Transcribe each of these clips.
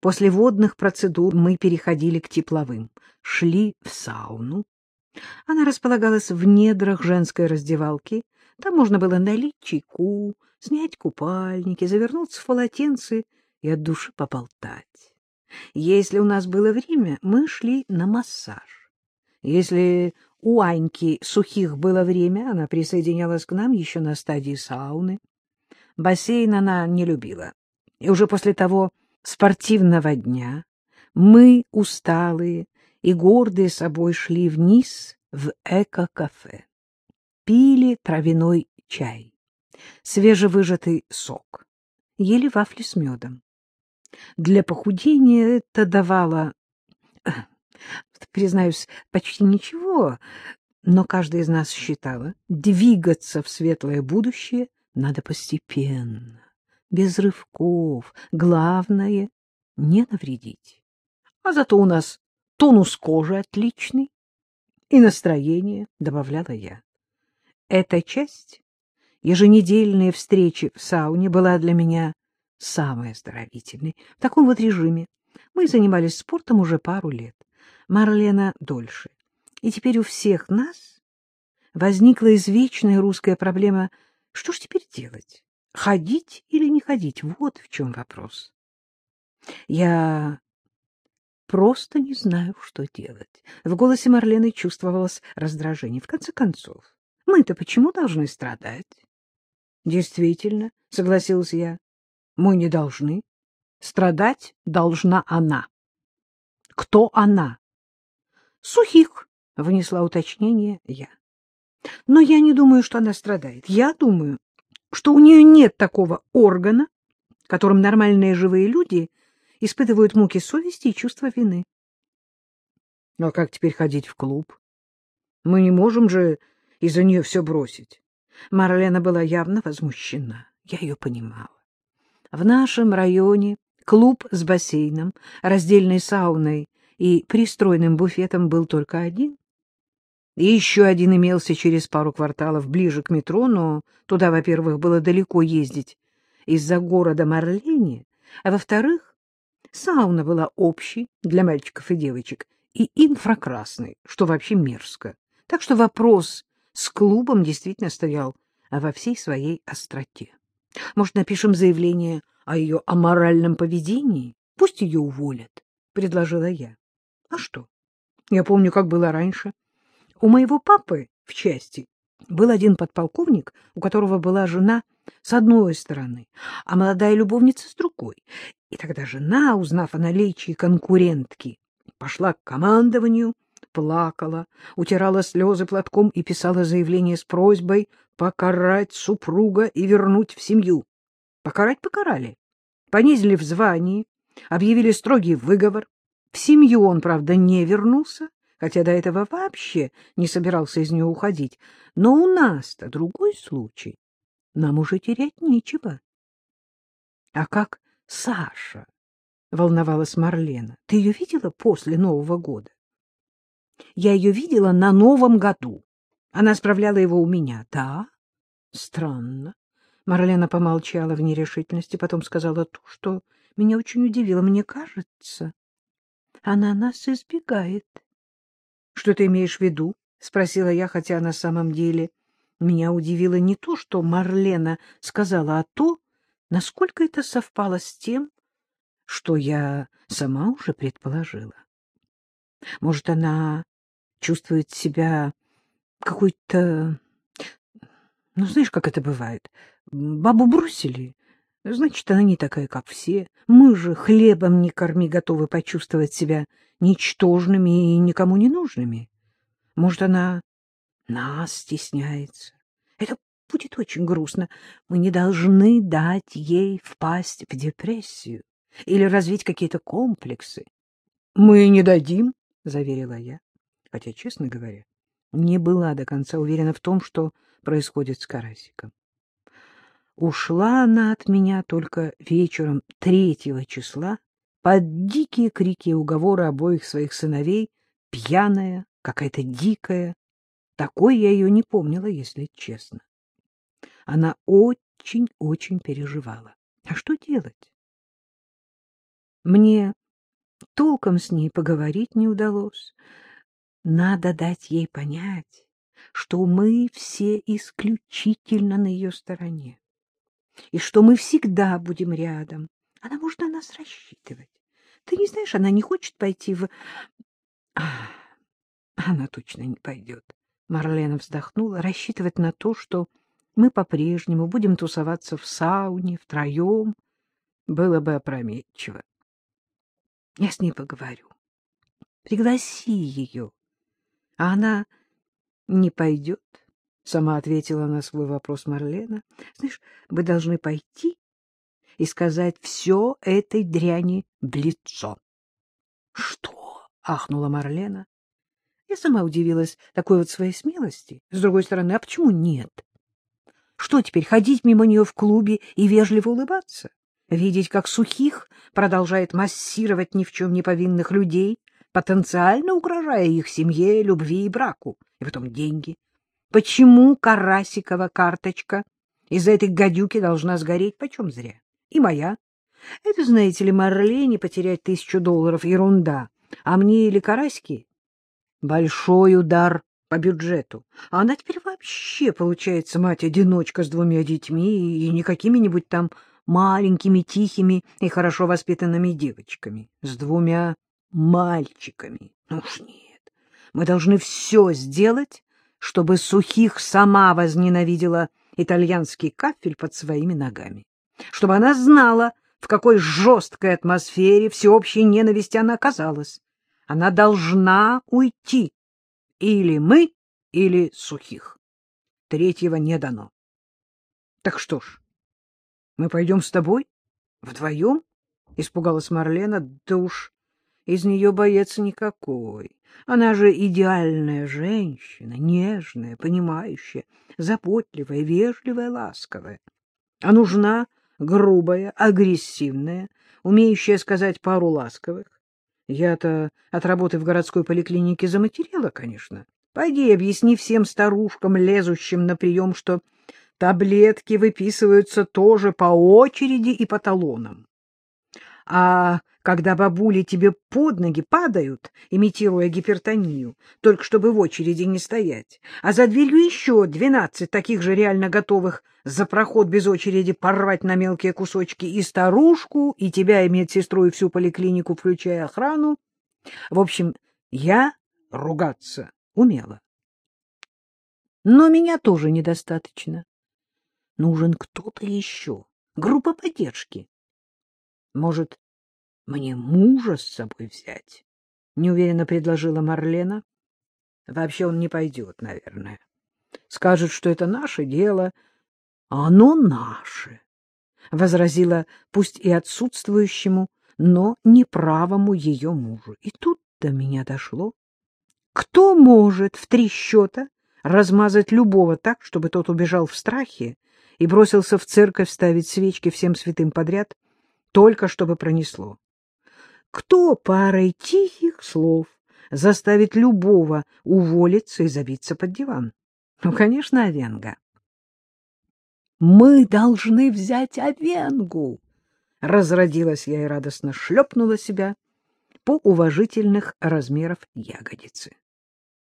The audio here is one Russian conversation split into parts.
После водных процедур мы переходили к тепловым, шли в сауну. Она располагалась в недрах женской раздевалки. Там можно было налить чайку, снять купальники, завернуться в полотенце и от души поболтать. Если у нас было время, мы шли на массаж. Если у Аньки сухих было время, она присоединялась к нам еще на стадии сауны. Бассейн она не любила. И уже после того спортивного дня мы, усталые и гордые собой, шли вниз в эко-кафе. Пили травяной чай, свежевыжатый сок, ели вафли с медом. Для похудения это давало, признаюсь, почти ничего, но каждая из нас считала, двигаться в светлое будущее надо постепенно, без рывков. Главное — не навредить. А зато у нас тонус кожи отличный и настроение, — добавляла я. Эта часть, еженедельные встречи в сауне, была для меня самой оздоровительной. В таком вот режиме мы занимались спортом уже пару лет. Марлена дольше. И теперь у всех нас возникла извечная русская проблема — что ж теперь делать? Ходить или не ходить? Вот в чем вопрос. Я просто не знаю, что делать. В голосе Марлены чувствовалось раздражение. В конце концов, мы-то почему должны страдать? Действительно, согласился я, мы не должны. Страдать должна она. Кто она? Сухих, внесла уточнение я. Но я не думаю, что она страдает. Я думаю, что у нее нет такого органа, которым нормальные живые люди испытывают муки совести и чувство вины. Ну, а как теперь ходить в клуб? Мы не можем же из-за нее все бросить. Марлена была явно возмущена. Я ее понимала. В нашем районе клуб с бассейном, раздельной сауной и пристроенным буфетом был только один. И еще один имелся через пару кварталов ближе к метро, но туда, во-первых, было далеко ездить из-за города Марлени, а во-вторых, сауна была общей для мальчиков и девочек и инфракрасной, что вообще мерзко. Так что вопрос с клубом действительно стоял во всей своей остроте. Может, напишем заявление о ее аморальном поведении? Пусть ее уволят, — предложила я. А что? Я помню, как было раньше. У моего папы в части был один подполковник, у которого была жена с одной стороны, а молодая любовница с другой. И тогда жена, узнав о наличии конкурентки, пошла к командованию, плакала, утирала слезы платком и писала заявление с просьбой покарать супруга и вернуть в семью. Покарать покарали. Понизили в звании, объявили строгий выговор. В семью он, правда, не вернулся, хотя до этого вообще не собирался из нее уходить. Но у нас-то другой случай. Нам уже терять нечего. — А как Саша? — волновалась Марлена. — Ты ее видела после Нового года? — Я ее видела на Новом году. Она справляла его у меня. — Да? — Странно. Марлена помолчала в нерешительности, потом сказала то, что меня очень удивило. Мне кажется, она нас избегает. — что ты имеешь в виду? — спросила я, хотя на самом деле меня удивило не то, что Марлена сказала, а то, насколько это совпало с тем, что я сама уже предположила. Может, она чувствует себя какой-то... Ну, знаешь, как это бывает? Бабу бросили, значит, она не такая, как все. Мы же хлебом не корми готовы почувствовать себя ничтожными и никому не нужными. Может, она нас стесняется. Это будет очень грустно. Мы не должны дать ей впасть в депрессию или развить какие-то комплексы. — Мы не дадим, — заверила я, хотя, честно говоря, не была до конца уверена в том, что происходит с Карасиком. Ушла она от меня только вечером третьего числа, под дикие крики и уговоры обоих своих сыновей, пьяная, какая-то дикая. Такой я ее не помнила, если честно. Она очень-очень переживала. А что делать? Мне толком с ней поговорить не удалось. Надо дать ей понять, что мы все исключительно на ее стороне, и что мы всегда будем рядом. Она может на нас рассчитывать. Ты не знаешь, она не хочет пойти в... Ах, она точно не пойдет. Марлена вздохнула, рассчитывать на то, что мы по-прежнему будем тусоваться в сауне втроем, было бы опрометчиво. Я с ней поговорю. Пригласи ее. А она не пойдет, — сама ответила на свой вопрос Марлена. Знаешь, вы должны пойти и сказать все этой дряни в лицо. — Что? — ахнула Марлена. Я сама удивилась такой вот своей смелости. С другой стороны, а почему нет? Что теперь, ходить мимо нее в клубе и вежливо улыбаться? Видеть, как сухих продолжает массировать ни в чем не повинных людей, потенциально угрожая их семье, любви и браку, и потом деньги. Почему Карасикова карточка из-за этой гадюки должна сгореть почем зря? И моя. Это, знаете ли, Марлене потерять тысячу долларов — ерунда, а мне или Карасики Большой удар по бюджету. А она теперь вообще, получается, мать-одиночка с двумя детьми и не какими-нибудь там маленькими, тихими и хорошо воспитанными девочками. С двумя мальчиками. Ну уж нет. Мы должны все сделать, чтобы Сухих сама возненавидела итальянский кафель под своими ногами. Чтобы она знала, в какой жесткой атмосфере всеобщей ненависти она оказалась. Она должна уйти. Или мы, или сухих. Третьего не дано. Так что ж, мы пойдем с тобой? Вдвоем? Испугалась Марлена. Да уж, из нее боец никакой. Она же идеальная женщина, нежная, понимающая, заботливая, вежливая, ласковая. А нужна грубая, агрессивная, умеющая сказать пару ласковых, я-то от работы в городской поликлинике заматерела, конечно. Пойди объясни всем старушкам, лезущим на прием, что таблетки выписываются тоже по очереди и по талонам. А когда бабули тебе под ноги падают, имитируя гипертонию, только чтобы в очереди не стоять, а за дверью еще двенадцать таких же реально готовых за проход без очереди порвать на мелкие кусочки и старушку, и тебя, и медсестру, и всю поликлинику, включая охрану. В общем, я ругаться умела. Но меня тоже недостаточно. Нужен кто-то еще, группа поддержки. Может, мне мужа с собой взять? Неуверенно предложила Марлена. Вообще он не пойдет, наверное. Скажет, что это наше дело. Оно наше, — возразила пусть и отсутствующему, но неправому ее мужу. И тут до меня дошло. Кто может в три счета размазать любого так, чтобы тот убежал в страхе и бросился в церковь ставить свечки всем святым подряд, только чтобы пронесло? Кто парой тихих слов заставит любого уволиться и забиться под диван? Ну, конечно, Овенга. «Мы должны взять Овенгу!» Разродилась я и радостно шлепнула себя по уважительных размеров ягодицы.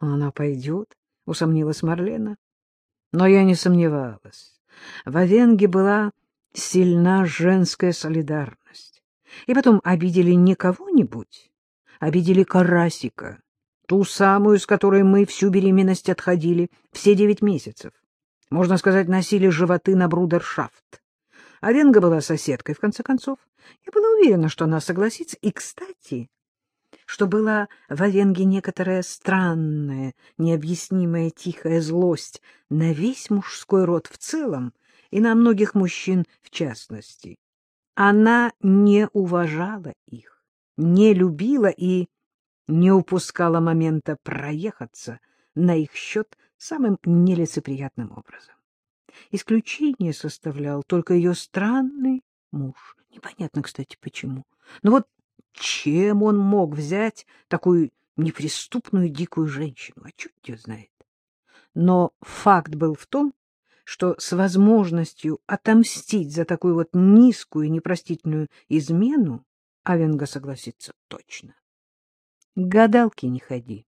«Она пойдет?» — усомнилась Марлена. Но я не сомневалась. В Овенге была сильна женская солидарность. И потом обидели не кого-нибудь, обидели Карасика, ту самую, с которой мы всю беременность отходили, все девять месяцев. Можно сказать, носили животы на брудершафт. А Венга была соседкой, в конце концов. Я была уверена, что она согласится. И, кстати, что была в Овенге некоторая странная, необъяснимая тихая злость на весь мужской род в целом и на многих мужчин в частности. Она не уважала их, не любила и не упускала момента проехаться на их счет самым нелицеприятным образом. Исключение составлял только ее странный муж. Непонятно, кстати, почему. Но вот чем он мог взять такую неприступную дикую женщину? А черт ее знает. Но факт был в том, что с возможностью отомстить за такую вот низкую и непростительную измену Авенга согласится точно. К гадалке не ходи.